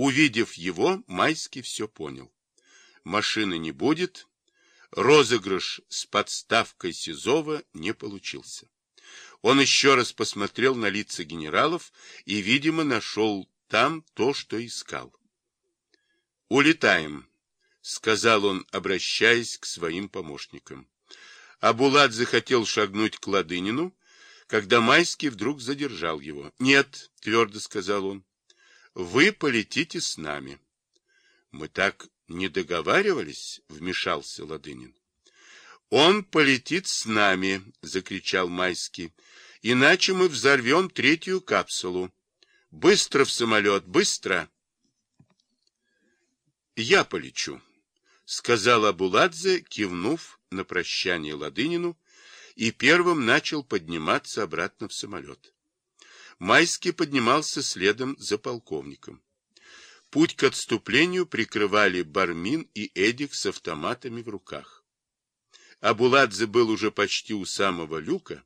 Увидев его, Майский все понял. Машины не будет, розыгрыш с подставкой Сизова не получился. Он еще раз посмотрел на лица генералов и, видимо, нашел там то, что искал. «Улетаем», — сказал он, обращаясь к своим помощникам. Абулат захотел шагнуть к Ладынину, когда Майский вдруг задержал его. «Нет», — твердо сказал он, — «вы полетите с нами». «Мы так не договаривались?» — вмешался Ладынин. «Он полетит с нами!» — закричал Майский. «Иначе мы взорвем третью капсулу. Быстро в самолет, быстро!» «Я полечу», — сказал Абуладзе, кивнув на прощание Ладынину, и первым начал подниматься обратно в самолет. Майский поднимался следом за полковником. Путь к отступлению прикрывали Бармин и Эдик с автоматами в руках. Абуладзе был уже почти у самого люка,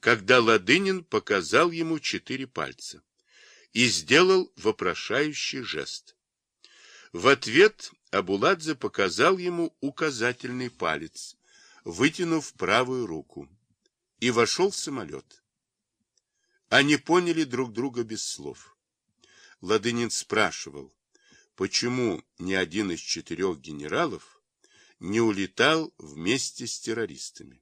когда Ладынин показал ему четыре пальца и сделал вопрошающий жест. В ответ Абуладзе показал ему указательный палец, вытянув правую руку, и вошел в самолет. Они поняли друг друга без слов. Ладынин спрашивал, почему ни один из четырех генералов не улетал вместе с террористами.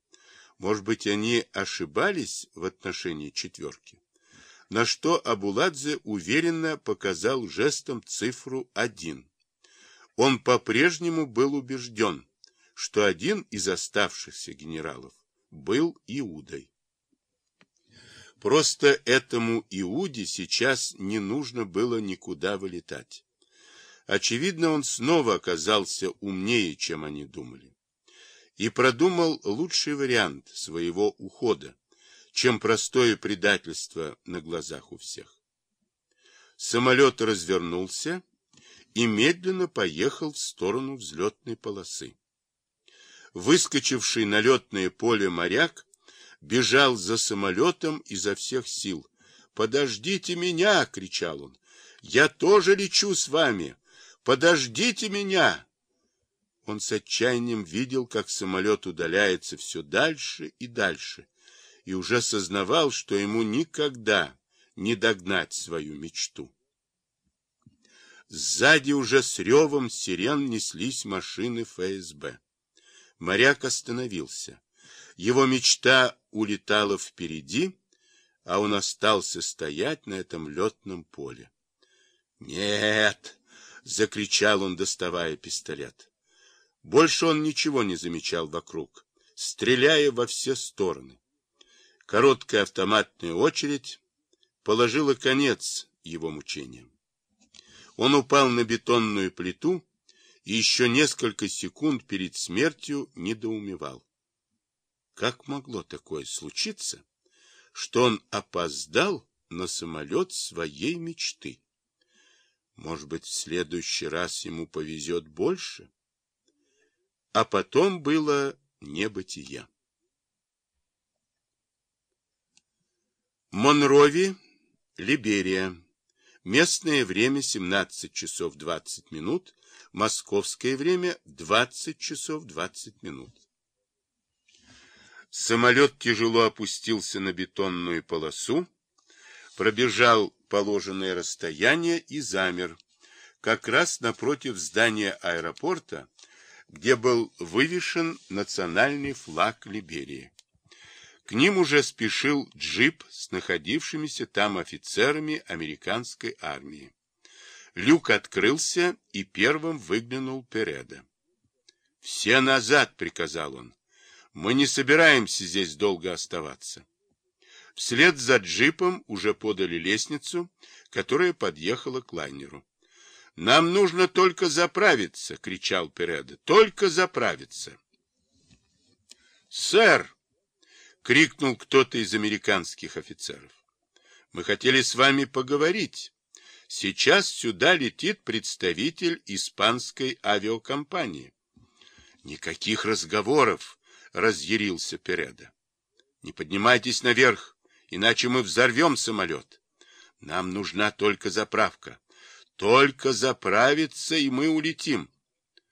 Может быть, они ошибались в отношении четверки? На что Абуладзе уверенно показал жестом цифру один. Он по-прежнему был убежден, что один из оставшихся генералов был Иудой. Просто этому Иуде сейчас не нужно было никуда вылетать. Очевидно, он снова оказался умнее, чем они думали, и продумал лучший вариант своего ухода, чем простое предательство на глазах у всех. Самолет развернулся и медленно поехал в сторону взлетной полосы. Выскочивший на летное поле моряк бежал за самолетом изо всех сил. «Подождите меня!» — кричал он. «Я тоже лечу с вами!» Подождите меня! Он с отчаянием видел, как самолет удаляется все дальше и дальше, и уже сознавал, что ему никогда не догнать свою мечту. Сзади уже с ревом сирен неслись машины ФСБ. Моряк остановился. Его мечта улетала впереди, а он остался стоять на этом летном поле. «Нет!» закричал он, доставая пистолет. Больше он ничего не замечал вокруг, стреляя во все стороны. Короткая автоматная очередь положила конец его мучениям. Он упал на бетонную плиту и еще несколько секунд перед смертью недоумевал. Как могло такое случиться, что он опоздал на самолет своей мечты? Может быть, в следующий раз ему повезет больше? А потом было небытие. Монрови, Либерия. Местное время 17 часов 20 минут, московское время 20 часов 20 минут. Самолет тяжело опустился на бетонную полосу, пробежал положенное расстояние и замер, как раз напротив здания аэропорта, где был вывешен национальный флаг Либерии. К ним уже спешил джип с находившимися там офицерами американской армии. Люк открылся, и первым выглянул Переда. «Все назад!» — приказал он. «Мы не собираемся здесь долго оставаться». Вслед за джипом уже подали лестницу, которая подъехала к лайнеру. «Нам нужно только заправиться!» — кричал Переда. «Только заправиться!» «Сэр!» — крикнул кто-то из американских офицеров. «Мы хотели с вами поговорить. Сейчас сюда летит представитель испанской авиакомпании». «Никаких разговоров!» — разъярился Переда. «Не поднимайтесь наверх!» иначе мы взорвем самолет. Нам нужна только заправка. Только заправиться, и мы улетим.